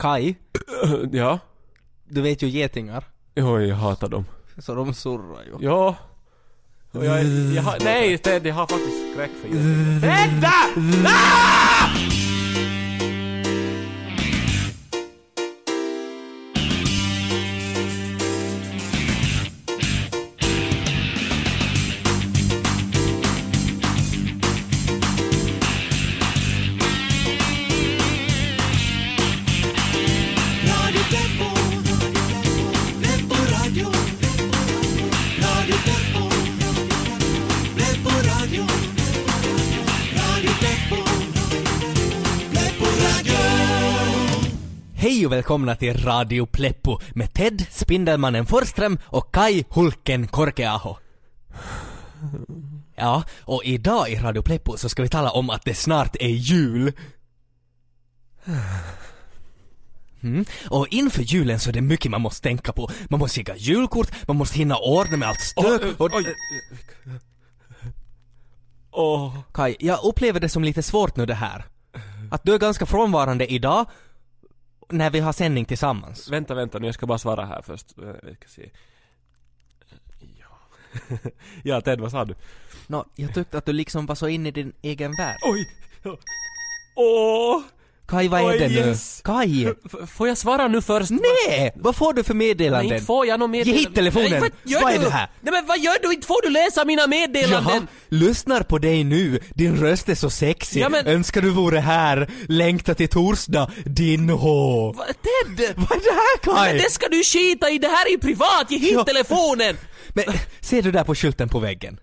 Kai, Ja. du vet ju getingar. Jo, jag hatar dem. Så de surrar ju. Ja. Och jag, jag har, nej, Ted, jag har faktiskt skräck för getingar. Tedda! Ah! Välkomna till Radio Pleppo med Ted Spindelmannen Forsström och Kai Hulken Korkeaho. Ja, och idag i Radio Pleppo så ska vi tala om att det snart är jul. Mm. Och inför julen så är det mycket man måste tänka på. Man måste skicka julkort, man måste hinna ordna med allt stök och... oj. Åh. Kai, jag upplever det som lite svårt nu det här. Att du är ganska frånvarande idag, när vi har sändning tillsammans. Vänta, vänta nu, jag ska bara svara här först. Eh, Vi ska se. Ja. ja, Ted, vad sa du? Nå, jag tyckte att du liksom var så inne i din egen värld. Oj! Åh! Kaj, vad är Oj, det nu? yes. Kaj! F- får jag svara nu först? Nej! Vad får du för Nej, meddelanden? inte får jag något Ge meddelande. hit telefonen! Nej, gör Vad är du? det här? Nej men vad gör du? Inte får du läsa mina meddelanden! Jaha, lyssnar på dig nu. Din röst är så sexig. Ja, men- Önskar du vore här. Längta till torsdag. Din hå. Va, Ted! Vad är det här Kaj? Men det ska du skita i, det här är ju privat, ge hit Ja. telefonen! Men ser du där på skylten på väggen?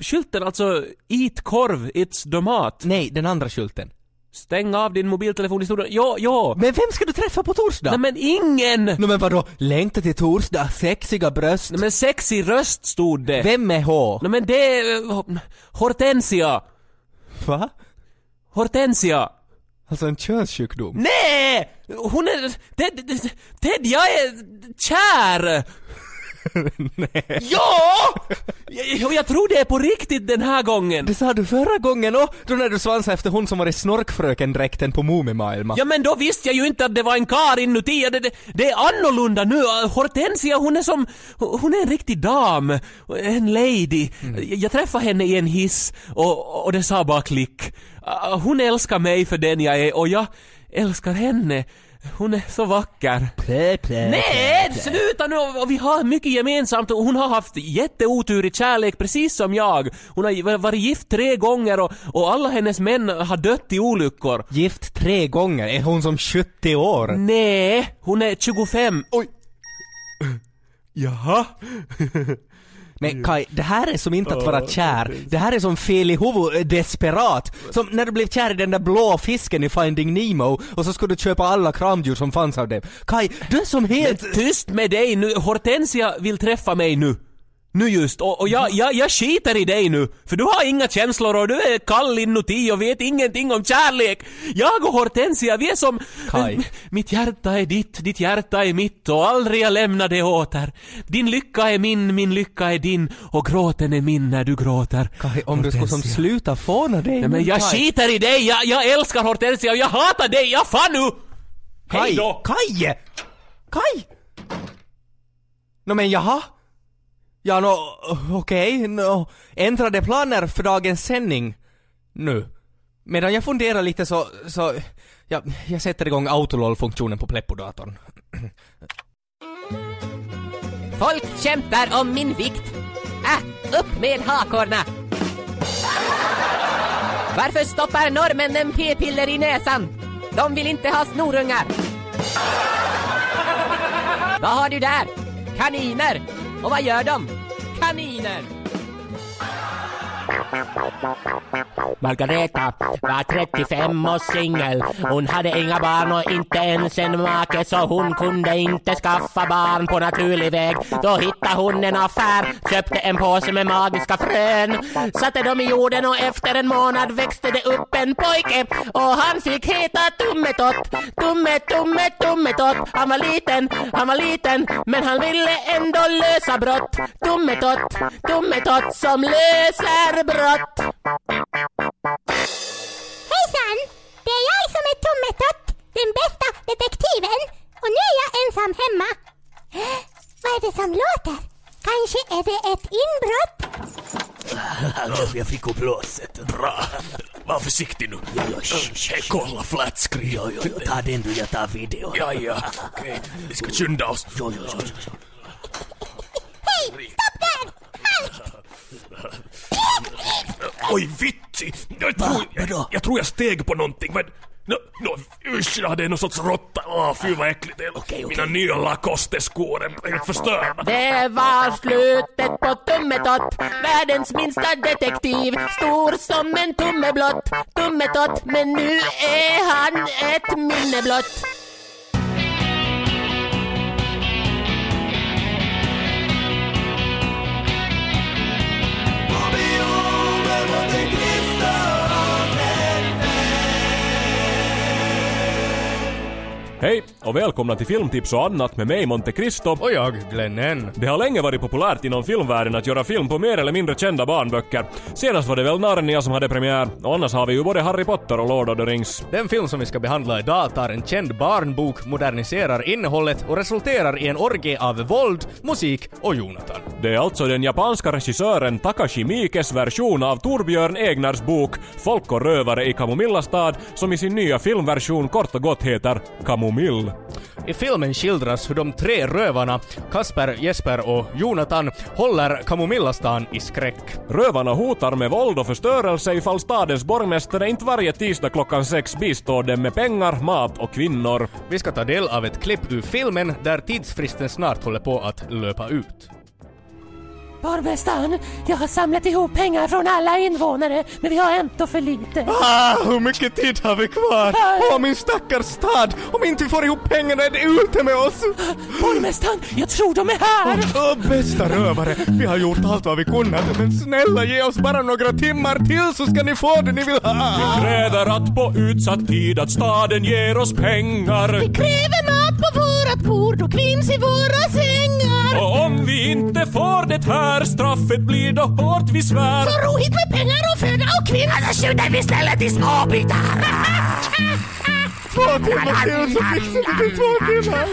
Skylten alltså, eat korv, it's domat. Nej, den andra skylten. Stäng av din mobiltelefon i studion. Ja, ja! Men vem ska du träffa på torsdag? Nej men ingen! Nå men vadå? Längta till torsdag, sexiga bröst. Nej men sexig röst stod det. Vem är H? Nej men det är... eh, Hortensia! Va? Hortensia! Alltså en könssjukdom? Nej! Hon är... Ted, Ted, jag är kär! Ja! Jag, jag tror det är på riktigt den här gången. Det sa du förra gången och då när du svansade efter hon som var i snorkfröken-dräkten på Mumimaailma. Ja men då visste jag ju inte att det var en kar inuti. Det, det, det är annorlunda nu. Hortensia hon är som... Hon är en riktig dam. En lady. Jag träffade henne i en hiss och, och det sa bara klick. Ah, Hon älskar mig för den jag är och jag älskar henne. Hon är så vacker. Plä, plä, Nej, sluta nu! Och Vi har mycket gemensamt och hon har haft jätteotur i kärlek precis som jag. Hon har varit gift tre gånger och, och alla hennes män har dött i olyckor. Gift tre gånger, är hon som 70 år? Nej, hon är 25. Oj! Jaha? Men Kai, det här är som inte att vara kär. Det här är som fel i huvudet, eh, desperat. Som när du blev kär i den där blå fisken i Finding Nemo och så skulle du köpa alla kramdjur som fanns av dem. Kai, du är som helt... Tyst med dig nu, Hortensia vill träffa mig nu. Nu just, och, och jag, jag, jag skiter i dig nu, för du har inga känslor och du är kall inuti och vet ingenting om kärlek. Jag och Hortensia, vi är som... Kai. Mitt hjärta är ditt, ditt hjärta är mitt och aldrig jag lämnar det åter. Din lycka är min, min lycka är din och gråten är min när du gråter. Kai, om du skulle som Hortensia. sluta fåna dig Nej, men jag Kai. skiter i dig, jag, jag älskar Hortensia och jag hatar dig, jag fan nu! Hej Kai! då! Kai! Kai! Nå men jaha? Ja nå, okej, nå, ändrade planer för dagens sändning nu. Medan jag funderar lite så, så, ja, jag sätter igång autolol-funktionen på Pleppo-datorn. Folk kämpar om min vikt. Äh, upp med hakorna! Varför stoppar norrmännen p-piller i näsan? De vill inte ha snorungar. Vad har du där? Kaniner. Och vad gör de? Kaniner. Margareta var 35 och singel. Hon hade inga barn och inte ens en make så hon kunde inte skaffa barn på naturlig väg. Då hittade hon en affär, köpte en påse med magiska frön. Satte dem i jorden och efter en månad växte det upp en pojke och han fick heta Tummetott. Tumme, tumme, tummetott. Han var liten, han var liten men han ville ändå lösa brott. Tummetott, tummetott som löser brott. Tommetott! Hejsan! Det är jag som är Tummetott, den bästa detektiven. Och nu är jag ensam hemma. Vad är det som låter? Kanske är det ett inbrott? Jag fick upp låset. Bra. Var försiktig nu. Ja, ja, sh, sh, Kolla flatscreen. Ja, ja, ta den du, jag tar videon. Ja, ja. Okej, okay. vi ska skynda oss. Ja, ja, ja, ja. Oj, vitsi! Jag tror, jag, jag tror jag steg på någonting, men... No, no, usch, ja, det är någon sorts råtta. Åh, fy vad äckligt det är. Mina nya Lacoste-skor är helt förstörda. Det var slutet på Tummetott, världens minsta detektiv. Stor som en tumme blott, Tummetott, men nu är han ett minne blott. Hej och välkomna till Filmtips och annat med mig Monte Cristo. Och jag, Glenn N. Det har länge varit populärt inom filmvärlden att göra film på mer eller mindre kända barnböcker. Senast var det väl Narnia som hade premiär och annars har vi ju både Harry Potter och Lord of the Rings. Den film som vi ska behandla idag tar en känd barnbok, moderniserar innehållet och resulterar i en orgie av våld, musik och Jonathan. Det är alltså den japanska regissören Takashi Miikes version av Torbjörn Egners bok Folk och rövare i Kamomillastad som i sin nya filmversion kort och gott heter Kamomill. I filmen skildras hur de tre rövarna, Kasper, Jesper och Jonathan, håller Kamomillastan i skräck. Rövarna hotar med våld och förstörelse ifall stadens borgmästare inte varje tisdag klockan sex bistår dem med pengar, mat och kvinnor. Vi ska ta del av ett klipp ur filmen där tidsfristen snart håller på att löpa ut. Borgmästaren, jag har samlat ihop pengar från alla invånare, men vi har ändå för lite. Ah, hur mycket tid har vi kvar? Åh, min stackars stad! Om inte vi får ihop pengarna är det ute med oss! Borgmästaren, jag tror de är här! Åh, bästa rövare! Vi har gjort allt vad vi kunnat, men snälla ge oss bara några timmar till så ska ni få det ni vill ha! Kräver att på utsatt tid att staden ger oss pengar. Kräver mat på vårat bord och kvinns i våra sängar. Och om vi inte får det här, straffet blir då hårt vi svär. Så ro hit med pengar och föda och kvinns. Annars skjuter vi istället i småbitar! Två timmar till så fixar vi det två timmar!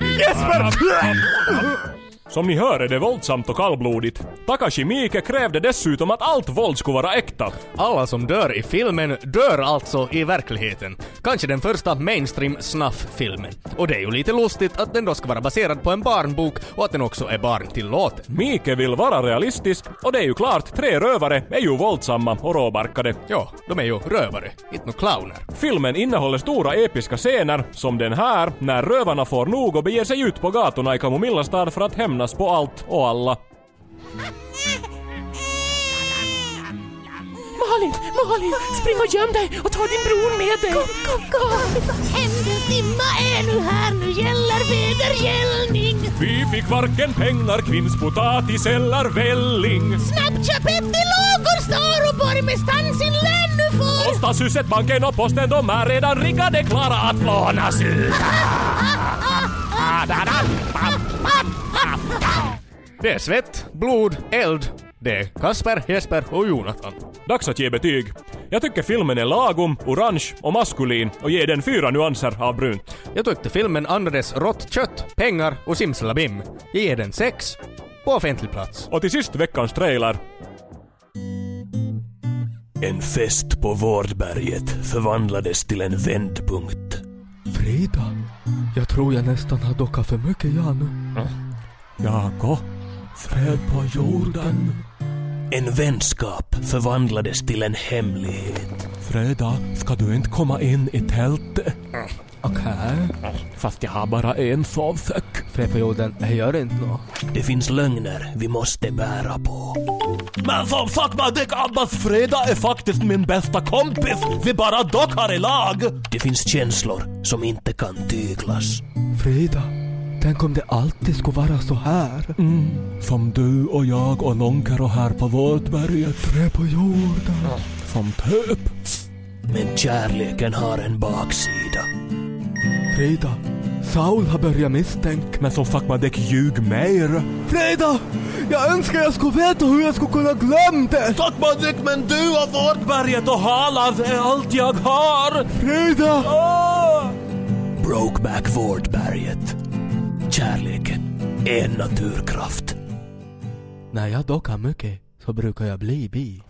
Nej, Jesper! Som ni hör är det våldsamt och kallblodigt. Takashi Miike krävde dessutom att allt våld skulle vara äkta. Alla som dör i filmen dör alltså i verkligheten. Kanske den första mainstream snuff-filmen. Och det är ju lite lustigt att den då ska vara baserad på en barnbok och att den också är barntillåten. Miike vill vara realistisk och det är ju klart, tre rövare är ju våldsamma och råbarkade. Ja, de är ju rövare, inte några clowner. Filmen innehåller stora episka scener, som den här, när rövarna får nog och beger sig ut på gatorna i Kamomillastad för att hämnas på allt och alla. Malin, Malin, spring och göm dig och ta din bror med dig! Kom, kom, kom! Hämndens dimma är nu här, nu gäller vedergällning. Vi fick varken pengar, kvinnspotatis eller välling. Snabbt köp ett i lågor står och borgmästaren sin lön nu får. Och Stadshuset, banken och posten, de är redan riggade klara att lånas ut. Det är svett, blod, eld. Det är Kasper, Jesper och Jonathan. Dags att ge betyg. Jag tycker filmen är lagom, orange och maskulin och ger den fyra nyanser av brunt. Jag tyckte filmen andades rått kött, pengar och simsalabim. Jag ger den sex. På offentlig plats. Och till sist veckans trailer. En fest på Vårdberget förvandlades till en vändpunkt. Frida, jag tror jag nästan har dockat för mycket jag nu. Jako, fred på jorden. En vänskap förvandlades till en hemlighet. Freda, ska du inte komma in i tältet? Okej. Fast jag har bara en sovsäck. Fred på jorden, det gör inte nå. Det finns lögner vi måste bära på. Men som sagt det Abbas Freda är faktiskt min bästa kompis. Vi bara dockar i lag. Det finns känslor som inte kan tyglas. Frida, tänk om det alltid skulle vara så här. Som du och jag och Lonkero här på Vårdberget. Fred på jorden. Som typ. Men kärleken har en baksida. Frida, Saul har börjat misstänka. Men som sagt man däck ljug mer. Frida! Jag önskar jag skulle veta hur jag skulle kunna glömma det! Sakmadik men du och Vårdberget och Halland är allt jag har! Frida! Brokeback Vårdberget. Kärleken en naturkraft. När jag dockar mycket så brukar jag bli bi.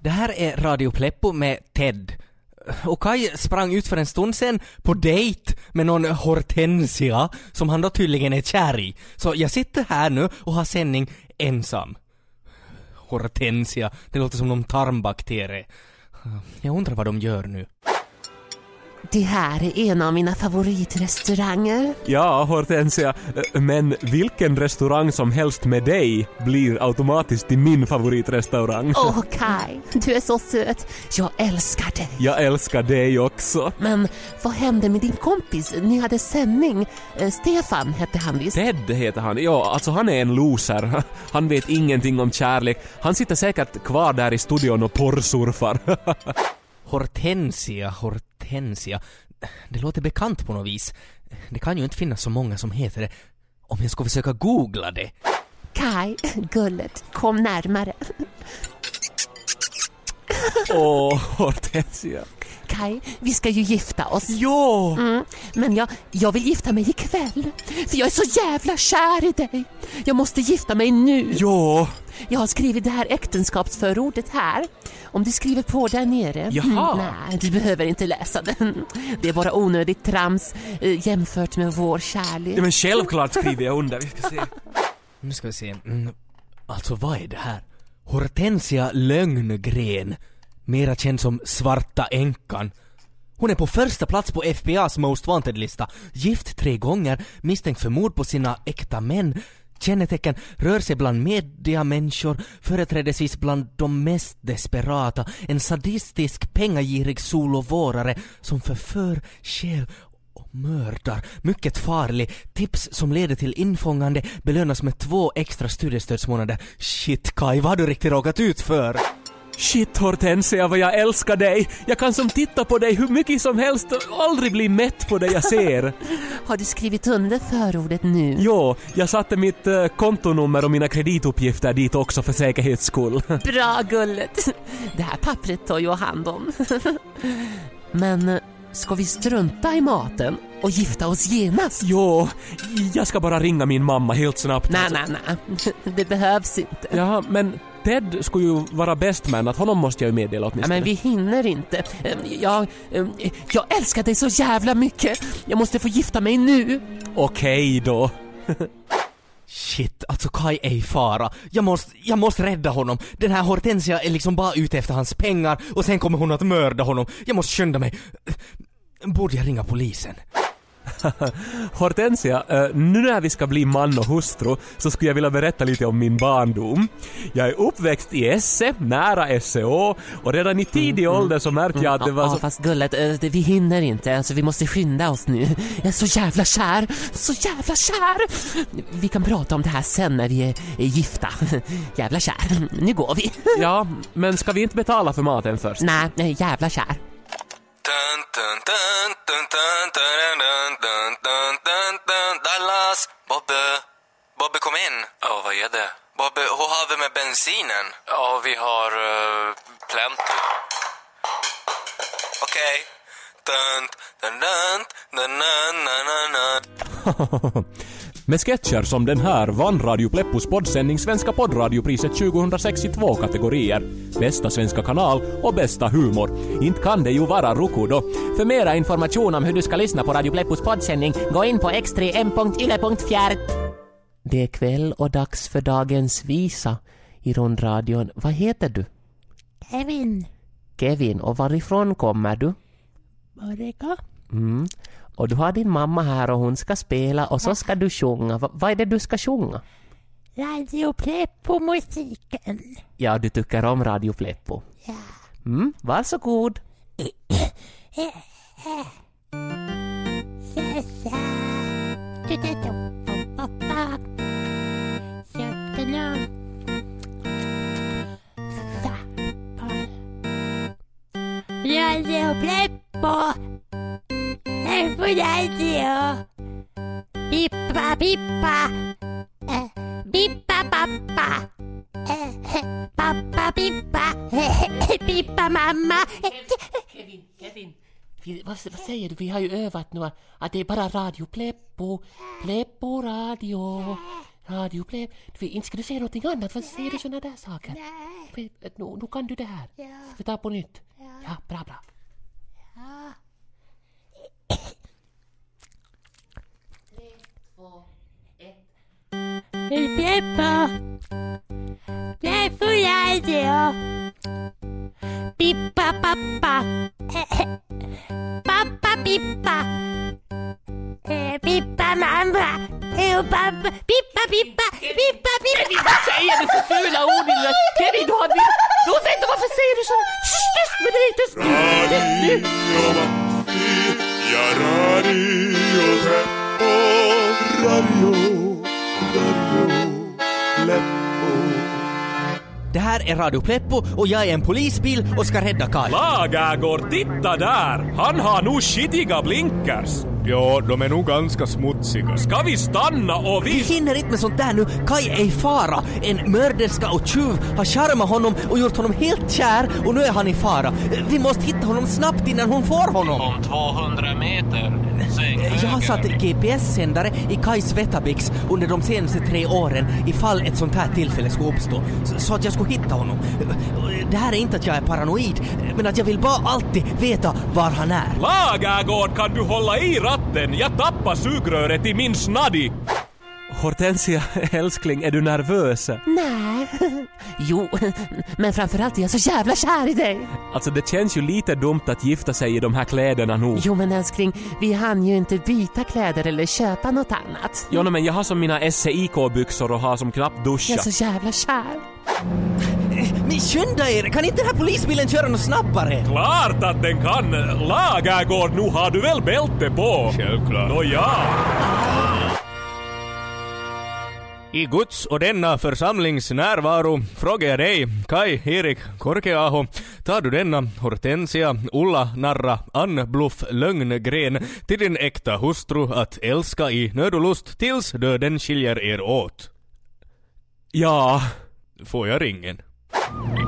Det här är Radio Pleppo med Ted. Och Kai sprang ut för en stund sen på dejt med någon Hortensia som han då tydligen är kär i. Så jag sitter här nu och har sändning ensam. Hortensia, det låter som någon tarmbakterie. Jag undrar vad de gör nu. Det här är en av mina favoritrestauranger. Ja, Hortensia, men vilken restaurang som helst med dig blir automatiskt till min favoritrestaurang. Åh Kai, du är så söt. Jag älskar dig. Jag älskar dig också. Men vad hände med din kompis? Ni hade sändning. Eh, Stefan hette han visst? Ted heter han. Ja, alltså han är en loser. Han vet ingenting om kärlek. Han sitter säkert kvar där i studion och porrsurfar. Hortensia, Hortensia. Det låter bekant på något vis. Det kan ju inte finnas så många som heter det. Om jag ska försöka googla det. Kai, gullet, kom närmare. Åh, Hortensia. Kai, vi ska ju gifta oss. Jo! Mm, men jag, jag vill gifta mig ikväll. För jag är så jävla kär i dig. Jag måste gifta mig nu. Jo. Jag har skrivit det här äktenskapsförordet här. Om du skriver på där nere. Jaha. Mm, nej, du behöver inte läsa den. Det är bara onödigt trams eh, jämfört med vår kärlek. Ja, men självklart skriver jag under. Vi ska se. Nu ska vi se. Mm. Alltså vad är det här? Hortensia Lögngren. Mera känd som Svarta Änkan. Hon är på första plats på FBA's Most Wanted-lista. Gift tre gånger, misstänkt för mord på sina äkta män. Kännetecken rör sig bland mediamänniskor, företrädesvis bland de mest desperata. En sadistisk, pengagirig solovårare som förför, stjäl och mördar. Mycket farlig. Tips som leder till infångande belönas med två extra studiestödsmånader. Shit Kai, vad har du riktigt råkat ut för? Shit Hortensia vad jag älskar dig. Jag kan som titta på dig hur mycket som helst och aldrig bli mätt på det jag ser. Har du skrivit under förordet nu? Jo, jag satte mitt eh, kontonummer och mina kredituppgifter dit också för säkerhets skull. Bra gullet. Det här pappret tar jag hand om. Men eh, ska vi strunta i maten och gifta oss genast? Jo, jag ska bara ringa min mamma helt snabbt. Nej, nej, nej. Det behövs inte. Ja, men Ted skulle ju vara bäst man, att honom måste jag ju meddela Ja, åtminstone. men vi hinner inte. Eh, Jag, eh, jag älskar dig så jävla mycket. Jag måste få gifta mig nu. Okej då. Shit, alltså Kai är i fara. Jag måste, jag måste rädda honom. Den här Hortensia är liksom bara ute efter hans pengar och sen kommer hon att mörda honom. Jag måste skynda mig. Borde jag ringa polisen? Hortensia, eh, nu när vi ska bli man och hustru så skulle jag vilja berätta lite om min barndom. Jag är uppväxt i Esse, nära SCO och redan i tidig ålder så märkte jag att det var ja, så... fast gullet, eh, vi hinner inte. Alltså, vi måste skynda oss nu. Jag är så jävla kär. Så jävla kär. Vi kan prata om det här sen när vi är, gifta. Jävla kär. Nu går vi. Ja, men ska vi inte betala för maten först? Nej, jävla kär. Dallas! Bobbe! Bobbe kom in! Ja, vad är det? Bobbe, hur har vi med bensinen? Ja, vi har uh, plenty. Okej. Dun, Med sketcher som den här vann Radio Pleppos poddsändning Svenska poddradiopriset 2006 i två kategorier. Bästa svenska kanal och bästa humor. Inte kan det ju vara Rukudo. För mera information om hur du ska lyssna på Radio Pleppos poddsändning, gå in på x3m.yle.fjärt. Det är kväll och dags för dagens visa i rundradion. Vad heter du? Kevin. Kevin. Och varifrån kommer du? Borrega. Mm. Och du har din mamma här och hon ska spela och så ska du sjunga. Va, vad är det du ska sjunga? Radio Pleppo-musiken. Ja, du tycker om Radio Pleppo. Ja. Mm, varsågod. Sessa. På radio. Pippa, pippa. Bippa pappa. Pappa pippa Pippa mamma. Kevin, Kevin. Vi, vad, vad säger du? Vi har ju övat nu att det är bara radio Pleppo. Pleppo radio. Radio Pleppo. Du, inte ska du säga någonting annat. Vad säger du såna där saker? Nej. Nu, nu kan du det här. Ska vi ta på nytt? Ja, bra, bra. Bippa. Pleppo radio. Bippa pappa. Pappa Bippa. Eh, Bippa mamma. Eh, pappa. Bippa Bippa. Bippa Bippa. Vad säger du för fula ord? lilla- Kevin, du har... Rosetta, varför säger du så? Tyst, med dig! Tyst! Tyst nu! Ja, radio Pleppo, radio, radio här är Radio Pleppo och jag är en polisbil och ska rädda Kaj. Lagergård, titta där! Han har nu skitiga blinkers. Ja, de är nog ganska smutsiga. Ska vi stanna och Vi vi... hinner inte med sånt där nu. Kaj är i fara. En mörderska och tjuv har charmat honom och gjort honom helt kär och nu är han i fara. Vi måste hitta honom snabbt innan hon får honom. Om 200 meter, sväng Jag har satt GPS-sändare i Kajs Vetabix under de senaste tre åren ifall ett sånt här tillfälle skulle uppstå. Så- Så att jag skulle hitta honom. Det här är inte att jag är paranoid, men att jag vill bara alltid veta var han är. Lagagård, kan du hålla i ratten? Jag tappar sugröret i min snaddi. Hortensia, älskling, är du nervös? Nej. Jo, men framförallt är jag så jävla kär i dig. Alltså det känns ju lite dumt att gifta sig i de här kläderna nu. Jo men älskling, vi hann ju inte byta kläder eller köpa något annat. Jo, men jag har som mina SEIK-byxor och har som knappt Jag duschat. är så jävla kär. Skynda er! Kan inte den här polisbilen köra något snabbare? Klart att den kan! Lagagård, nu har du väl bälte på? Självklart. Nåja. I Guds och denna församlings närvaro frågar jag dig, Kai Erik Korkeaho, tar du denna Hortensia Ulla Narra Ann Bluff Lögngren till din äkta hustru att älska i nöd och lust tills döden skiljer er åt? Ja. Får jag ringen?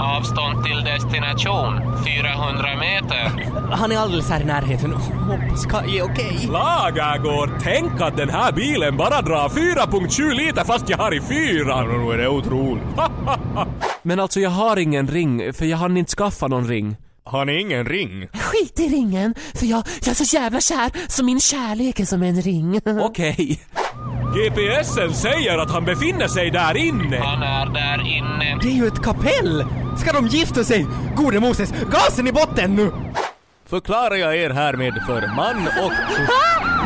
Avstånd till destination, 400 meter. Han är alldeles här i närheten. Hoppas Kaj är okej. Lagagård, tänk att den här bilen bara drar 4.7 liter fast jag har i fyra. nu är det otroligt. Men alltså jag har ingen ring, för jag hann inte skaffa någon ring. Har ni ingen ring? Skit i ringen, för jag, jag är så jävla kär så min kärlek är som en ring. Okej. GPSen säger att han befinner sig där inne. Han är där inne. Det är ju ett kapell! Ska de gifta sig? Gode Moses, gasen i botten nu! Förklarar jag er härmed för man och...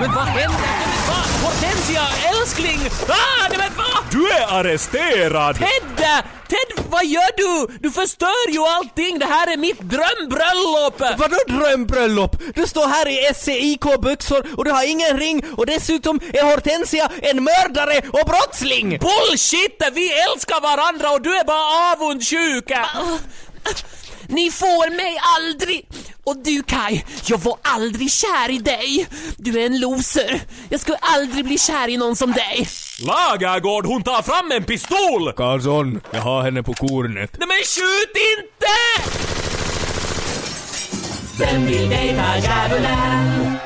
Men vad händer? Men vad? Hortensia, älskling! Ah, men vad? Du är arresterad! Ted! Ted, vad gör du? Du förstör ju allting! Det här är mitt drömbröllop! Vadå drömbröllop? Du står här i SCIK-byxor och du har ingen ring och dessutom är Hortensia en mördare och brottsling! Bullshit! Vi älskar varandra och du är bara avundsjuk! Ni får mig aldrig! Och du Kai, jag var aldrig kär i dig! Du är en loser. Jag skulle aldrig bli kär i någon som dig. Lagagård, hon tar fram en pistol! Karlsson, jag har henne på kornet. Nej men skjut inte! Vem vill dejta djävulen?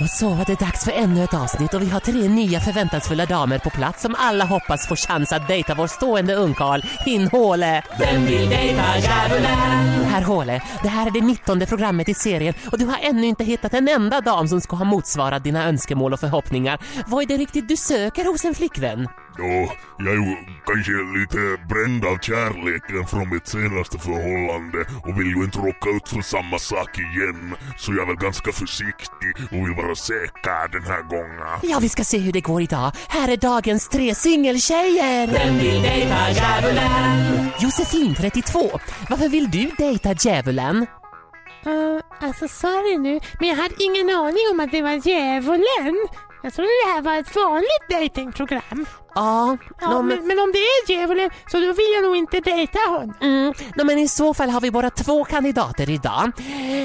Och så var det dags för ännu ett avsnitt och vi har tre nya förväntansfulla damer på plats som alla hoppas få chans att dejta vår stående ungkarl, Hin Håle. Vem vill dejta djävulen? Herr Håle, det här är det 19 programmet i serien och du har ännu inte hittat en enda dam som ska ha motsvarat dina önskemål och förhoppningar. Vad är det riktigt du söker hos en flickvän? Ja, jag är ju kanske lite bränd av kärleken från mitt senaste förhållande och vill ju inte råka ut för samma sak igen. Så jag är väl ganska försiktig och vill vara säker den här gången. Ja, vi ska se hur det går idag. Här är dagens tre singeltjejer. Vem vill dejta djävulen? Josefin, 32. Varför vill du dejta djävulen? Uh, Alltså sorry nu, men jag hade ingen aning om att det var djävulen. Jag trodde det här var ett vanligt dejtingprogram. Ja, Ja, nå, men, men, om det är djävulen så då vill jag nog inte dejta honom. mm, nå, men i så fall har vi bara två kandidater idag.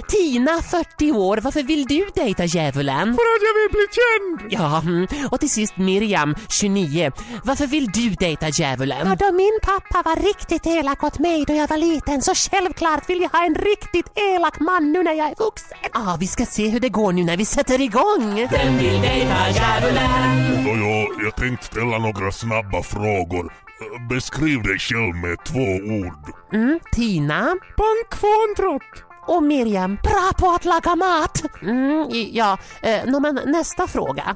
Tina, 40 år, varför vill du dejta djävulen? För att jag vill bli känd! Ja, mm. och till sist Miriam, 29. Varför vill du dejta djävulen? Ja, då min pappa var riktigt elak åt mig då jag var liten så självklart vill jag ha en riktigt elak man nu när jag är vuxen. Ah, vi ska se hur det går nu när vi sätter igång. Vem vill dejta djävulen? Nåja, jag tänkte ställa några snabba frågor. Eh, Beskriv dig själv med två ord. Mm, Tina Bankfåntrott! och Miriam, bra på att laga mat. Mm, ja, eh, men nästa fråga.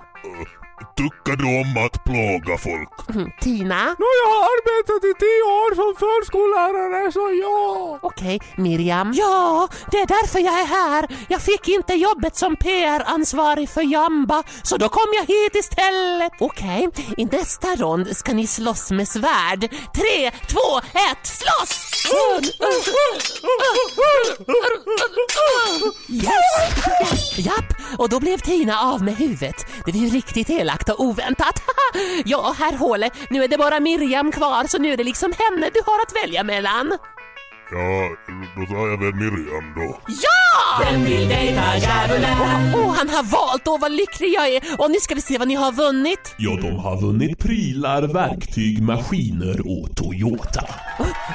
Tycker du om att plåga folk? Mm, Tina, Nå, jag har arbetat i tio år som förskollärare så ja. okej, Miriam. Ja, det är därför jag är här. Jag fick inte jobbet som PR-ansvarig för Jamba så då kom jag hit istället. Okej, i nästa rond ska ni slåss med svärd. Tre, två, ett, slåss! Yes! Japp, och då blev Tina av med huvudet. Det var ju riktigt elakt och oväntat. ja, herr Håle, nu är det bara Miriam kvar så nu är det liksom henne du har att välja mellan. Ja, då tar jag väl Miriam då. Ja! Vem vill dejta djävulen? Åh, han har valt, åh vad lycklig jag är! Och nu ska vi se vad ni har vunnit. Ja, de har vunnit prylar, verktyg, maskiner och Toyota.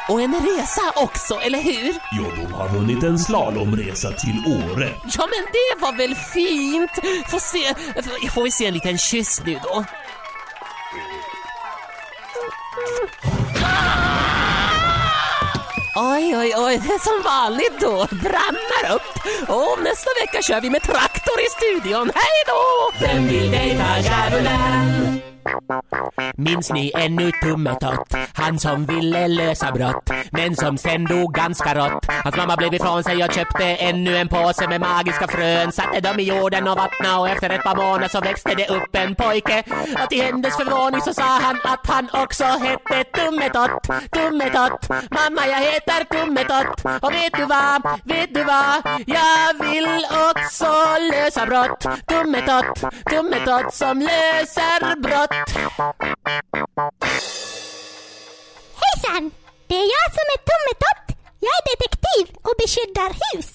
Och en resa också, eller hur? Ja, de har vunnit en slalomresa till Åre. Ja men det var väl fint! Får, se, får vi se en liten kyss nu då? Oj, oj, oj, det är som vanligt då. Brannar upp. Och nästa vecka kör vi med traktor i studion. Hej då! Vem vill dejta djävulen? Minns ni ännu Tummetott? Han som ville lösa brott, men som sen dog ganska rått. Hans mamma blev ifrån sig och köpte ännu en påse med magiska frön. Satte dem i jorden och vattna och efter ett par månader så växte det upp en pojke. Och till hennes förvåning så sa han att han också hette Tummetott. Tummetott, mamma jag heter Tummetott. Och vet du vad, vet du vad? Jag vill också lösa brott. Tummetott, Tummetott som löser brott. Hejsan! Det är jag som är Tummetott. Jag är detektiv och beskyddar hus.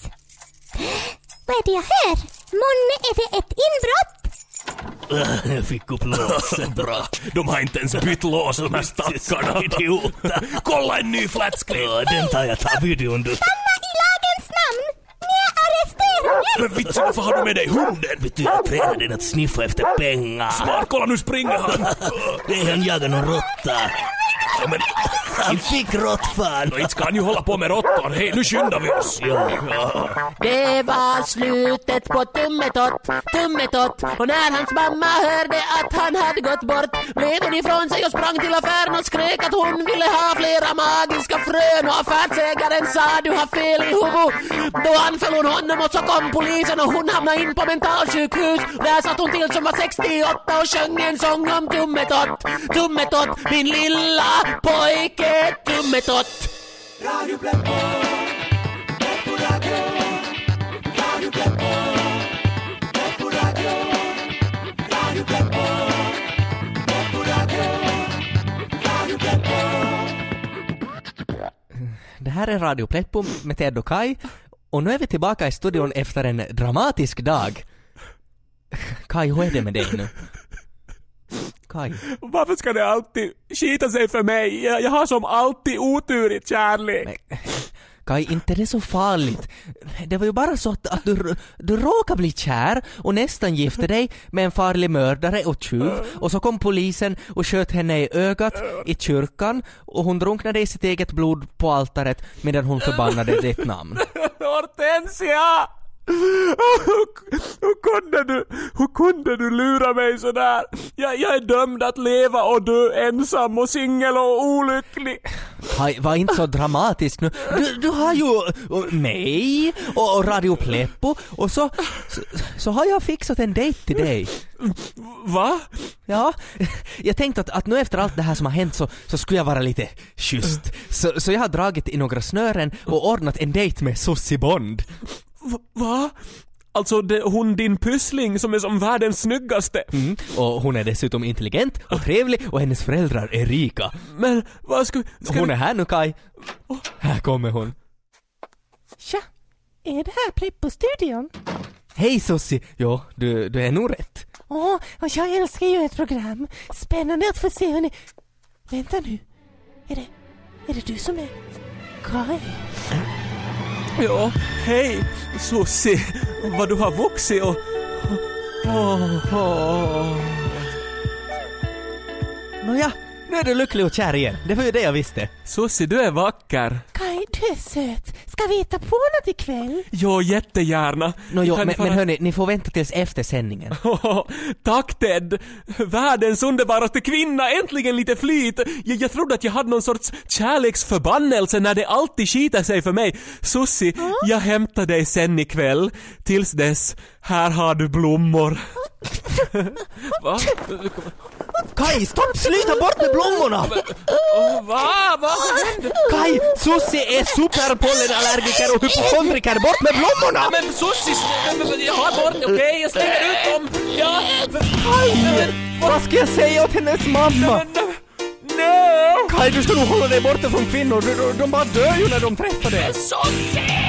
Vad är det jag hör? Månne är det ett inbrott? Jag fick upp låset. Bra. De har inte ens bytt lås de här stackarna. Idioter. Kolla en ny flat screen. Ja, den tar jag. Ta videon du. Stanna i lagens namn! Ni är arresterade! Men vitsen, varför har du med dig hunden? Vet du, jag tränar den att sniffa efter pengar. Smart, kolla nu springer han. det är han jagar någon råtta. Ja, men han fick råttfan. Inte ska han ju hålla på med råttor. Hej, nu skyndar vi oss. Ja. ja. Det var slutet på Tummetott, Tummetott och när hans mamma hörde att han hade gått bort blev hon ifrån sig och sprang till affären och skrek att hon ville ha flera magiska frön och affärsägaren sa du har fel i huvudet. Då anföll hon honom och så kom polisen och hon hamnade in på mentalsjukhus. Där satt hon till som var 68 och sjöng en sång om Tummetott, Tummetott, min lilla pojke Tummetott. Det här är Radio Pleppo med Ted och Kai och nu är vi tillbaka i studion efter en dramatisk dag. Kai, hur är det med dig nu? Kai? Varför ska det alltid skita sig för mig? Jag, jag har som alltid otur i kärlek. Kai, inte det är så farligt. Det var ju bara så att, att du, du råkade bli kär och nästan gifte dig med en farlig mördare och tjuv och så kom polisen och sköt henne i ögat i kyrkan och hon drunknade i sitt eget blod på altaret medan hon förbannade ditt namn. Hortensia! Hur, hur, kunde du, hur kunde du lura mig sådär? Jag, jag är dömd att leva och dö ensam och singel och olycklig. Kai, var inte så dramatisk nu. Du, du har ju mig och, och Radio Pleppo och så, så, så har jag fixat en dejt till dig. Va? Ja, jag tänkte att, att nu efter allt det här som har hänt så, så skulle jag vara lite schysst. Så, så jag har dragit i några snören och ordnat en dejt med Sussi Bond. Va? Alltså det, hon din pyssling som är som världens snyggaste. Mm. Och hon är dessutom intelligent och trevlig och hennes föräldrar är rika. Men vad ska, ska Hon är här nu Kai. Här kommer hon. Tja, är det här Plippo-studion? Hej Sussi! Jo, du, du är nog rätt. Åh, och jag älskar ju ett program. Spännande att få se hur ni... Vänta nu. Är det... Är det du som är... Kai? Ja, hej Susi. Vad du har vuxit och... Åh, åh. Nåja, nu är du lycklig och kär igen. Det var ju det jag visste. Susi, du är vacker. Kai, du är söt. Ska vi hitta på något ikväll? Jo, jättegärna. Nåjo, Kan men, ni men hörni, ni får vänta tills efter sändningen. Tack Ted! Världens underbaraste kvinna, äntligen lite flyt! Jag, jag trodde att jag hade någon sorts kärleksförbannelse när det alltid skiter sig för mig. Sussi, jag hämtar dig sen ikväll. Tills dess, här har du blommor. Va? Kai, stopp! Sluta bort med blommorna! Åh, Va? Vad hände? Kai, Sussi är superpollenallergiker och hypokondriker. Bort med blommorna! Men Sussi, jag har bort, okej, jag slänger ut dem. Ja, Kai! Vad ska jag säga åt hennes mamma? nej! Kai, du ska nog hålla dig borta från kvinnor. De, de bara dör ju när de träffar dig. Sussi!